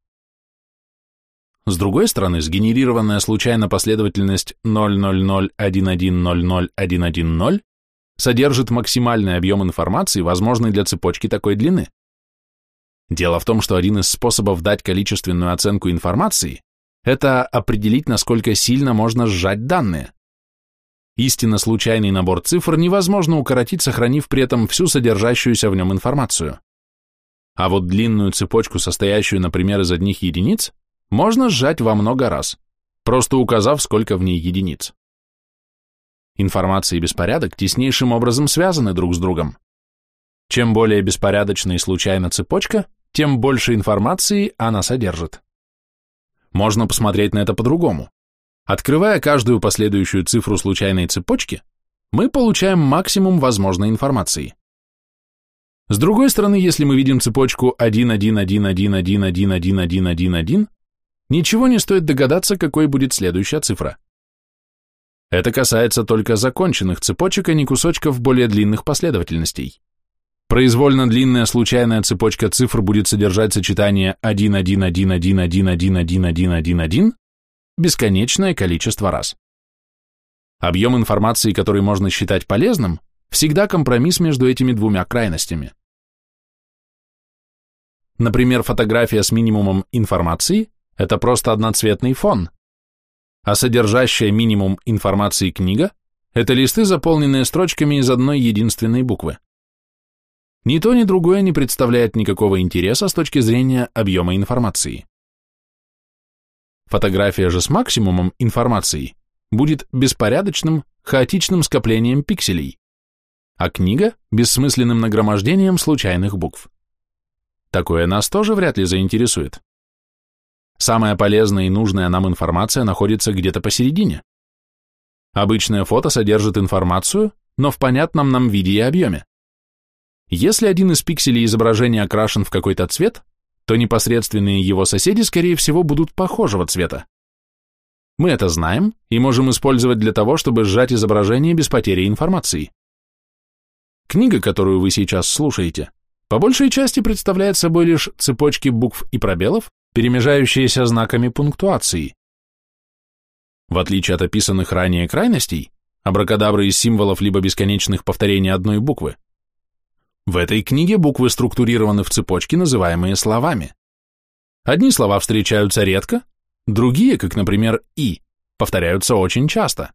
С другой стороны, сгенерированная случайно последовательность 00011001110 содержит максимальный объем информации, возможный для цепочки такой длины. Дело в том, что один из способов дать количественную оценку информации – это определить, насколько сильно можно сжать данные. Истинно случайный набор цифр невозможно укоротить, сохранив при этом всю содержащуюся в нем информацию. А вот длинную цепочку, состоящую, например, из одних единиц, можно сжать во много раз, просто указав, сколько в ней единиц. Информация и беспорядок теснейшим образом связаны друг с другом. Чем более беспорядочна и случайна цепочка, тем больше информации она содержит. Можно посмотреть на это по-другому. Открывая каждую последующую цифру случайной цепочки, мы получаем максимум возможной информации. С другой стороны, если мы видим цепочку 11111111111, ничего не стоит догадаться, какой будет следующая цифра. Это касается только законченных цепочек, а не кусочков более длинных последовательностей. Произвольно длинная случайная цепочка цифр будет содержать сочетание 11111111111 бесконечное количество раз. Объем информации, который можно считать полезным, всегда компромисс между этими двумя крайностями. Например, фотография с минимумом информации – это просто одноцветный фон, а содержащая минимум информации книга – это листы, заполненные строчками из одной единственной буквы. Ни то, ни другое не представляет никакого интереса с точки зрения объема информации. Фотография же с максимумом информации будет беспорядочным, хаотичным скоплением пикселей, а книга – бессмысленным нагромождением случайных букв. Такое нас тоже вряд ли заинтересует. Самая полезная и нужная нам информация находится где-то посередине. Обычное фото содержит информацию, но в понятном нам виде и объеме. Если один из пикселей изображения окрашен в какой-то цвет, то непосредственные его соседи, скорее всего, будут похожего цвета. Мы это знаем и можем использовать для того, чтобы сжать изображение без потери информации. Книга, которую вы сейчас слушаете, по большей части представляет собой лишь цепочки букв и пробелов, перемежающиеся знаками пунктуации. В отличие от описанных ранее крайностей, абракадабры из символов либо бесконечных повторений одной буквы, в этой книге буквы структурированы в цепочки, называемые словами. Одни слова встречаются редко, другие, как, например, «и», повторяются очень часто.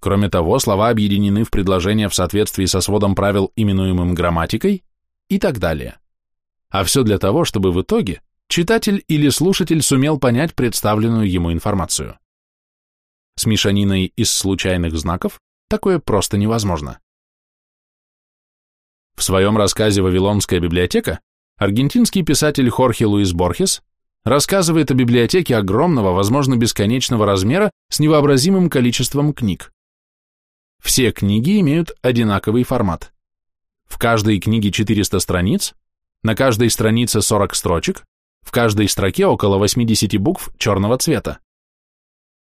Кроме того, слова объединены в предложения в соответствии со сводом правил, именуемым грамматикой, и так далее. а все для того, чтобы в итоге читатель или слушатель сумел понять представленную ему информацию. С мешаниной из случайных знаков такое просто невозможно. В своем рассказе «Вавилонская библиотека» аргентинский писатель Хорхе Луис Борхес рассказывает о библиотеке огромного, возможно, бесконечного размера с невообразимым количеством книг. Все книги имеют одинаковый формат. В каждой книге 400 страниц, на каждой странице 40 строчек, в каждой строке около 80 букв черного цвета.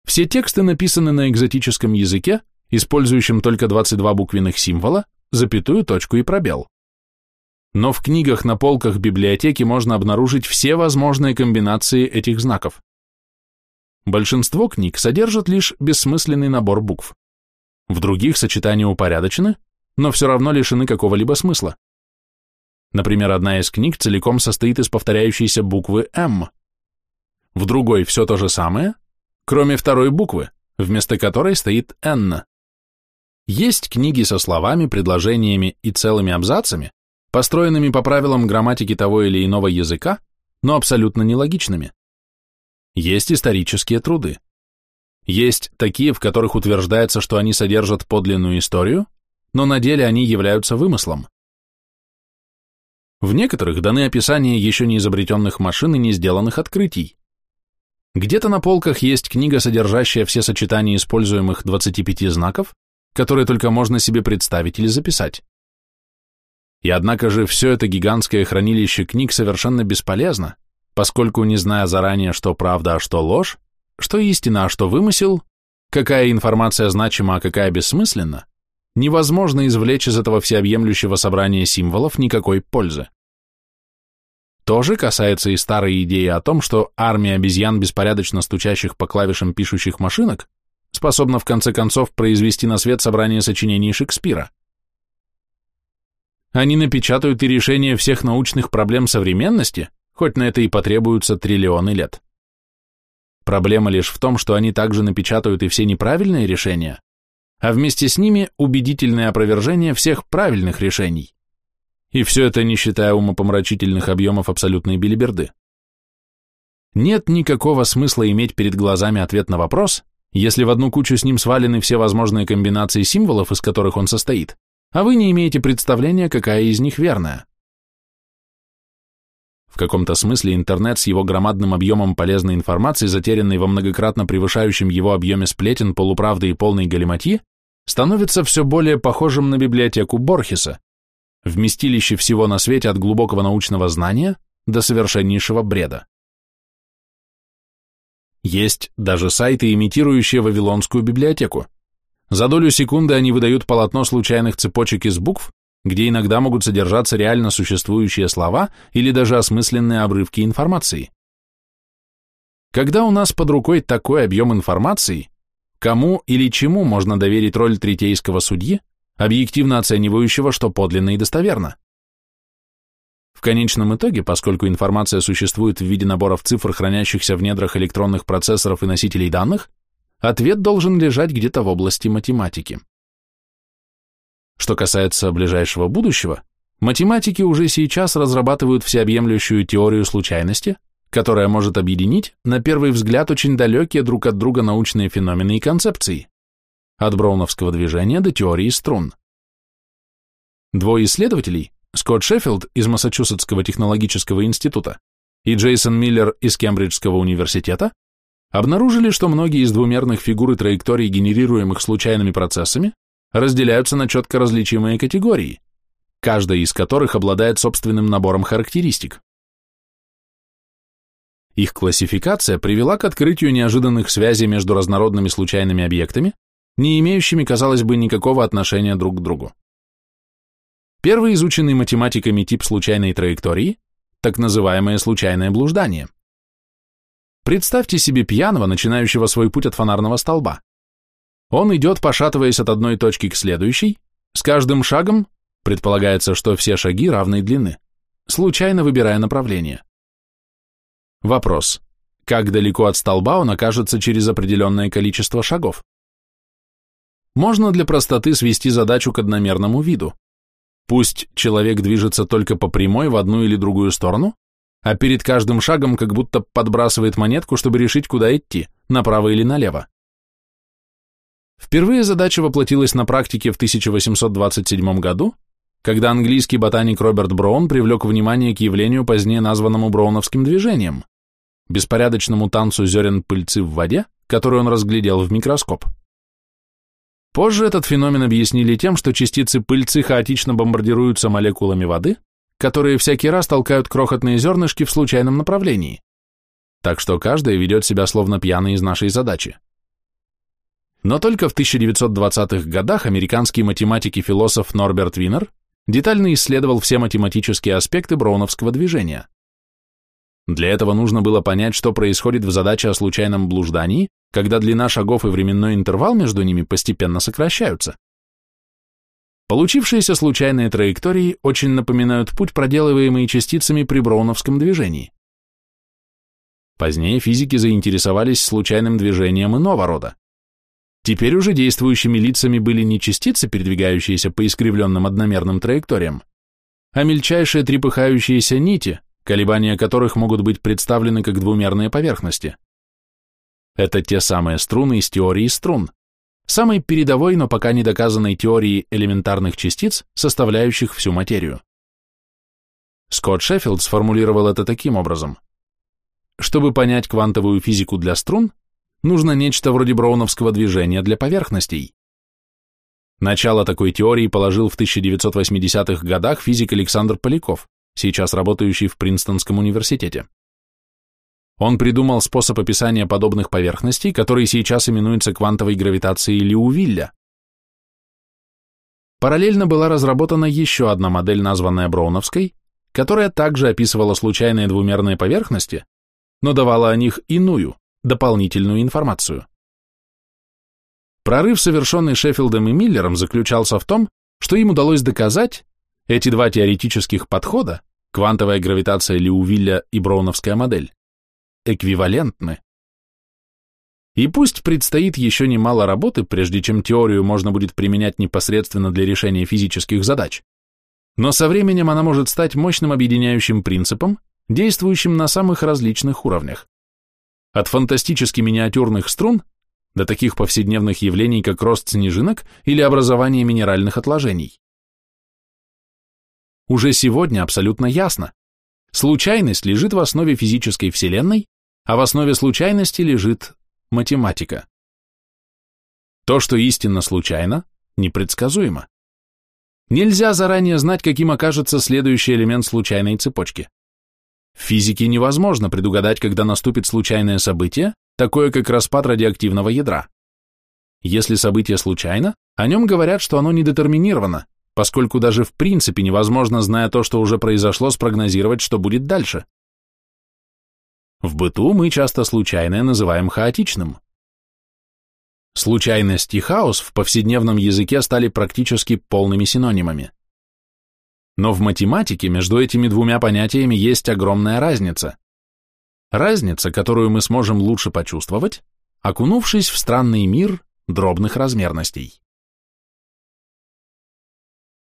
Все тексты написаны на экзотическом языке, использующем только 22 буквенных символа, запятую, точку и пробел. Но в книгах на полках библиотеки можно обнаружить все возможные комбинации этих знаков. Большинство книг содержат лишь бессмысленный набор букв. В других сочетания упорядочены, но все равно лишены какого-либо смысла. Например, одна из книг целиком состоит из повторяющейся буквы «М». В другой все то же самое, кроме второй буквы, вместо которой стоит «Н». Есть книги со словами, предложениями и целыми абзацами, построенными по правилам грамматики того или иного языка, но абсолютно нелогичными. Есть исторические труды. Есть такие, в которых утверждается, что они содержат подлинную историю, но на деле они являются вымыслом. В некоторых даны описания еще не изобретенных машин и не сделанных открытий. Где-то на полках есть книга, содержащая все сочетания используемых 25 знаков, которые только можно себе представить или записать. И однако же все это гигантское хранилище книг совершенно бесполезно, поскольку, не зная заранее, что правда, а что ложь, что истина, а что вымысел, какая информация значима, а какая бессмысленна, невозможно извлечь из этого всеобъемлющего собрания символов никакой пользы. То же касается и старой идеи о том, что армия обезьян, беспорядочно стучащих по клавишам пишущих машинок, способна в конце концов произвести на свет собрание сочинений Шекспира. Они напечатают и решение всех научных проблем современности, хоть на это и потребуются триллионы лет. Проблема лишь в том, что они также напечатают и все неправильные решения, а вместе с ними убедительное опровержение всех правильных решений. И все это не считая умопомрачительных объемов абсолютной билиберды. Нет никакого смысла иметь перед глазами ответ на вопрос, если в одну кучу с ним свалены все возможные комбинации символов, из которых он состоит, а вы не имеете представления, какая из них верная. Каком-то смысле интернет с его громадным объемом полезной информации, затерянной во многократно превышающем его объеме сплетен, полуправды и полной галиматьи, становится все более похожим на библиотеку Борхеса, вместилище всего на свете от глубокого научного знания до совершеннейшего бреда. Есть даже сайты, имитирующие Вавилонскую библиотеку. За долю секунды они выдают полотно случайных цепочек из букв, где иногда могут содержаться реально существующие слова или даже осмысленные обрывки информации. Когда у нас под рукой такой объем информации, кому или чему можно доверить роль третейского судьи, объективно оценивающего, что подлинно и достоверно? В конечном итоге, поскольку информация существует в виде наборов цифр, хранящихся в недрах электронных процессоров и носителей данных, ответ должен лежать где-то в области математики. Что касается ближайшего будущего, математики уже сейчас разрабатывают всеобъемлющую теорию случайности, которая может объединить, на первый взгляд, очень далекие друг от друга научные феномены и концепции, от броуновского движения до теории струн. Двое исследователей, Скотт Шеффилд из Массачусетского технологического института и Джейсон Миллер из Кембриджского университета обнаружили, что многие из двумерных фигур и траекторий, генерируемых случайными процессами, разделяются на четко различимые категории, каждая из которых обладает собственным набором характеристик. Их классификация привела к открытию неожиданных связей между разнородными случайными объектами, не имеющими, казалось бы, никакого отношения друг к другу. Первый изученный математиками тип случайной траектории – так называемое случайное блуждание. Представьте себе пьяного, начинающего свой путь от фонарного столба. Он идет, пошатываясь от одной точки к следующей, с каждым шагом, предполагается, что все шаги равной длины, случайно выбирая направление. Вопрос. Как далеко от столба он окажется через определенное количество шагов? Можно для простоты свести задачу к одномерному виду. Пусть человек движется только по прямой в одну или другую сторону, а перед каждым шагом как будто подбрасывает монетку, чтобы решить, куда идти, направо или налево. Впервые задача воплотилась на практике в 1827 году, когда английский ботаник Роберт Броун привлек внимание к явлению, позднее названному броуновским движением, беспорядочному танцу зерен пыльцы в воде, который он разглядел в микроскоп. Позже этот феномен объяснили тем, что частицы пыльцы хаотично бомбардируются молекулами воды, которые всякий раз толкают крохотные зернышки в случайном направлении. Так что каждая ведет себя словно пьяный из нашей задачи. Но только в 1920-х годах американский математик и философ Норберт Винер детально исследовал все математические аспекты броуновского движения. Для этого нужно было понять, что происходит в задаче о случайном блуждании, когда длина шагов и временной интервал между ними постепенно сокращаются. Получившиеся случайные траектории очень напоминают путь, проделываемый частицами при броуновском движении. Позднее физики заинтересовались случайным движением иного рода. Теперь уже действующими лицами были не частицы, передвигающиеся по искривленным одномерным траекториям, а мельчайшие трепыхающиеся нити, колебания которых могут быть представлены как двумерные поверхности. Это те самые струны из теории струн, самой передовой, но пока не доказанной теории элементарных частиц, составляющих всю материю. Скотт Шеффилд сформулировал это таким образом. Чтобы понять квантовую физику для струн, нужно нечто вроде броуновского движения для поверхностей. Начало такой теории положил в 1980-х годах физик Александр Поляков, сейчас работающий в Принстонском университете. Он придумал способ описания подобных поверхностей, который сейчас именуется квантовой гравитацией Лиувилля. Параллельно была разработана еще одна модель, названная Броуновской, которая также описывала случайные двумерные поверхности, но давала о них иную, дополнительную информацию. Прорыв, совершенный Шеффилдом и Миллером, заключался в том, что им удалось доказать, эти два теоретических подхода, квантовая гравитация Лиувилля и Броуновская модель, эквивалентны. И пусть предстоит еще немало работы, прежде чем теорию можно будет применять непосредственно для решения физических задач, но со временем она может стать мощным объединяющим принципом, действующим на самых различных уровнях. От фантастически миниатюрных струн до таких повседневных явлений, как рост снежинок или образование минеральных отложений. Уже сегодня абсолютно ясно. Случайность лежит в основе физической вселенной, а в основе случайности лежит математика. То, что истинно случайно, непредсказуемо. Нельзя заранее знать, каким окажется следующий элемент случайной цепочки. В физике невозможно предугадать, когда наступит случайное событие, такое как распад радиоактивного ядра. Если событие случайно, о нем говорят, что оно недетерминировано, поскольку даже в принципе невозможно, зная то, что уже произошло, спрогнозировать, что будет дальше. В быту мы часто случайное называем хаотичным. Случайность и хаос в повседневном языке стали практически полными синонимами. Но в математике между этими двумя понятиями есть огромная разница. Разница, которую мы сможем лучше почувствовать, окунувшись в странный мир дробных размерностей.